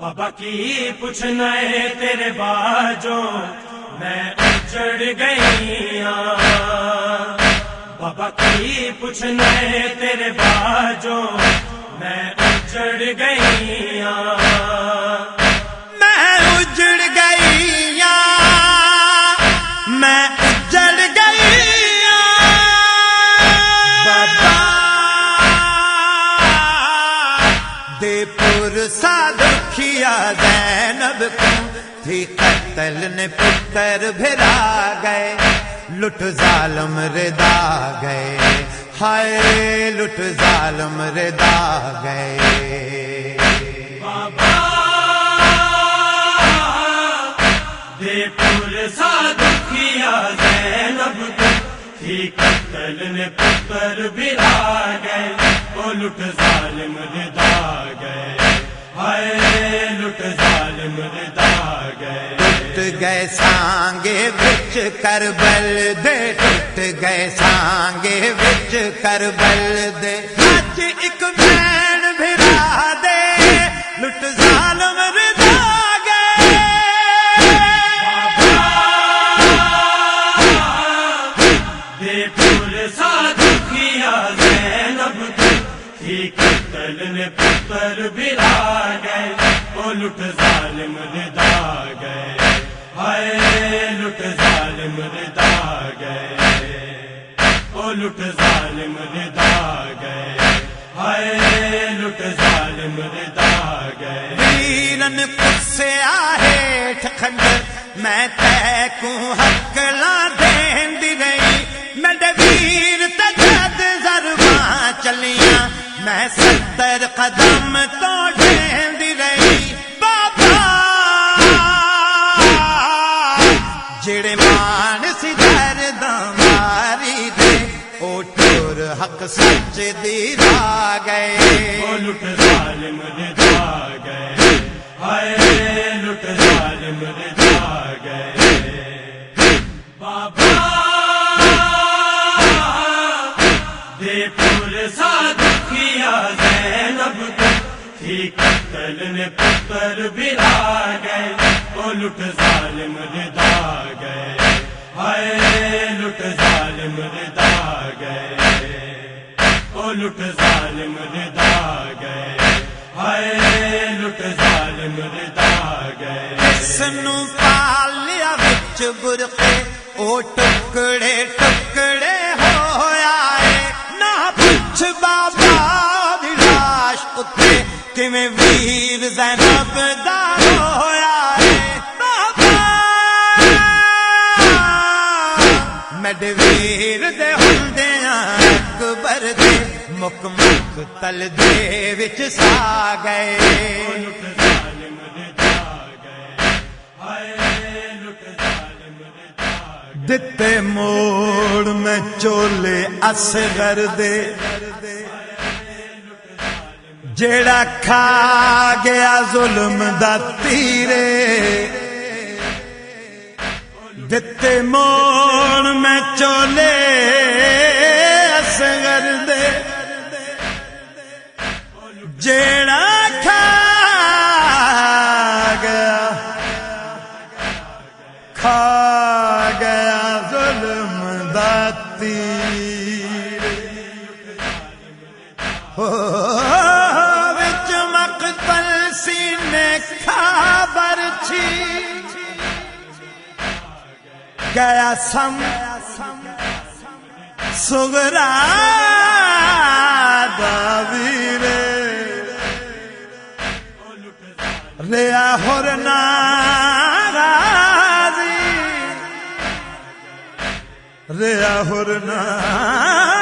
بابا کی پوچھنا ہے تیرے باجو میں اجڑ گئی بابا کی پوچھنا ہے تیرے باجو میں اجڑ گئی قتل نے پتر بھرا گئے، لٹ ظالم ردا گئے۔ ہائے، لٹ ظالم ردا گئے۔ قتل نے پتر بھی آ گئے، وہ لٹ ظالم ردا گئے۔ گئے سانگے بچ کربل دے، ٹوٹ گئے سانگے بچ کربل دے۔ اج ایک بین بھرا دے، لٹ ظالم ردا گئے دے پور سا دکھیا زینب کو تھی قتل نے پتر بھی آ گئے۔ وہ لٹ ظالم ردا لٹ ظالم ردا گئے۔ ہائے، لٹ ظالم ردا گئے۔ ویرن پسے آہے، ٹھکندر، میں تے کو حق لا دین دی رہی میں دے ویر تجد ضرباں چلیاں، میں ستر قدم حق سچ دی را گئے۔ لٹ ظالم ردا گئے۔ ہائے لٹ ظالم ردا گئے۔ بابا دے پور سا دکھیا زینب کو تھی قتل نے پتر بھی آ گئے۔ وہ لٹ ظالم ردا گئے۔ ہائے لٹ ظالم ردا گئے لٹ ظالم ردا گئے۔ ہائے، لٹ ظالم ردا گئے۔ سنو پالیا بچ برقے او ٹکڑے ٹکڑے ہویا ہے نہ پوچھ بابا دی لاش اتے کیویں ویر زینب دا ہویا ہے بابا! میڈ ویر دے ہوندیاں اکبر دے مک مک تل دے وچ سا گئے گئے دتے موڑ میں چولے اصغر دے جیڑا کھا گیا ظلم دا تیرے دتے موڑ جیڑا کھا گیا کھا گیا ظلم داتی ہو، وچ مقتل سینے خبر چھی۔ گیا سم سگرا دا ریا ہورنا ناراضی ریا ہورنا راضی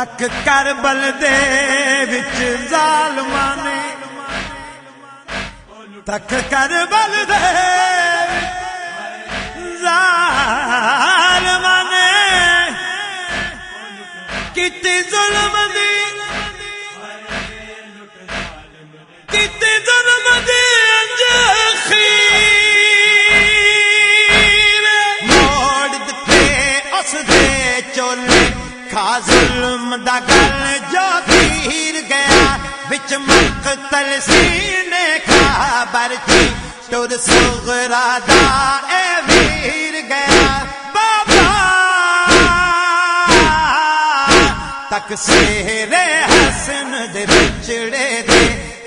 رکھ کر بلدے بچ ظالماں تک کر بلدے ظالماں کتی ظلم دی ظلم دا گل جو پیر گیا، بچ مقتل سینے کا برچی ٹر سغرا دا اے ویر گیا، بابا! تک سیرے حسن دے بچڑے دے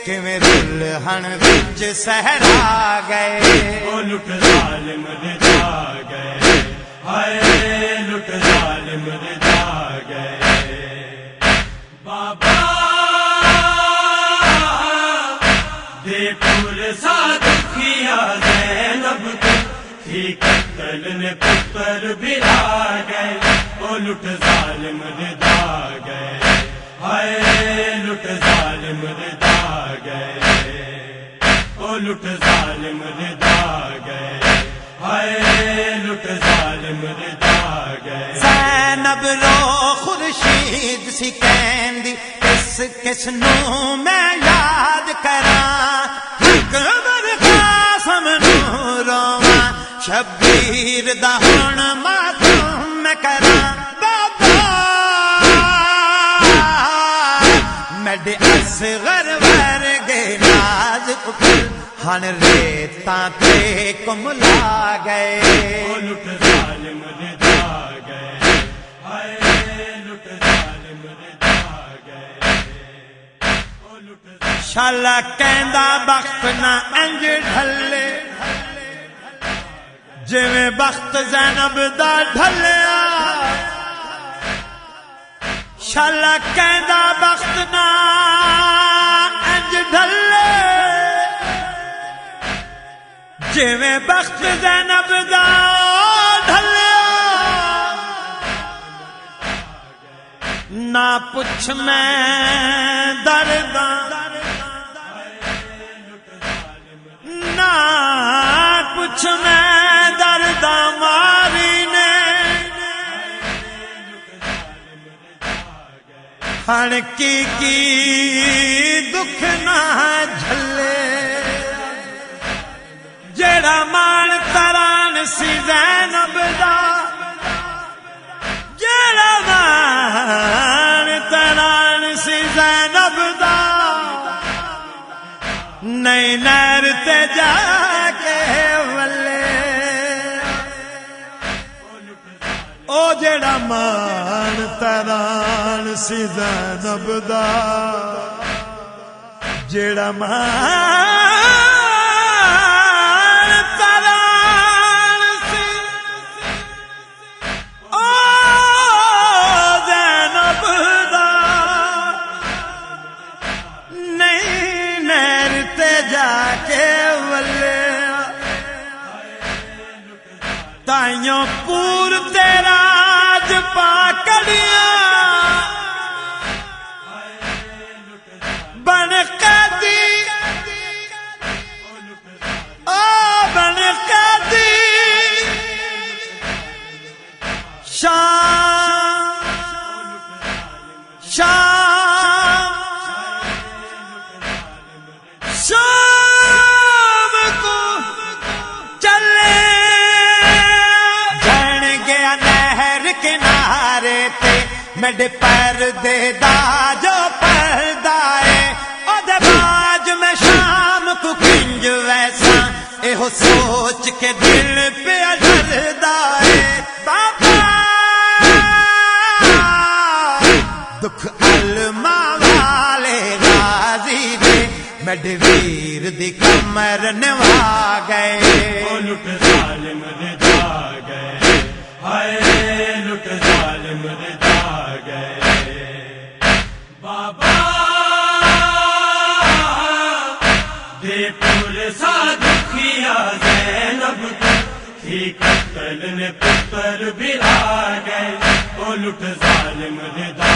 کیویں دلہن وچ سہرا گئے۔ او لٹ ظالم دے جا گئے۔ لٹ ظالم جا گئے بابا دے پور ساتھ کیا زینب تھی قتل نے پتر بلا گئے وہ لٹ ظالم جا گئے ہائے، لٹ ظالم جا گئے وہ لٹ ظالم جا زینب لو خورشید سی کہندی کس کس نو میں یاد کرا۔ قبر قاسم نورو رواں شبیر دا ہن ماتم میں کرا۔ بابا میڈ اس غر ور ورگے ناز اکھل ہن ریتا تے کم لا گئے لٹ ظالم دے دا گئے۔ شالا کہندا بخت نہ انج ڈھلے۔ جویں بخت زینب دا شالا بخت نہ انج ڈھلے۔ جویں بخت زینب دا نہ پوچھ میں درد نہ پوچھ میں درد ماری نے ہر کی دکھ نہ جھلے جڑا مان تران سی زینب دا جڑا مان زینب دا نئی نر تے جا کے ولے۔ او جڑا مان تران سی زینب دا جڑا مان میرے پیر دے دا جو پردا میں شام کو کنج ویسا اے ہو سوچ کے دل پہ اجردا ہے۔ دکھ علما والے غازی دے ویر دی کمر نوا گئے۔ تن میں پتھر بھی آ گئے وہ لٹ ظالم ردا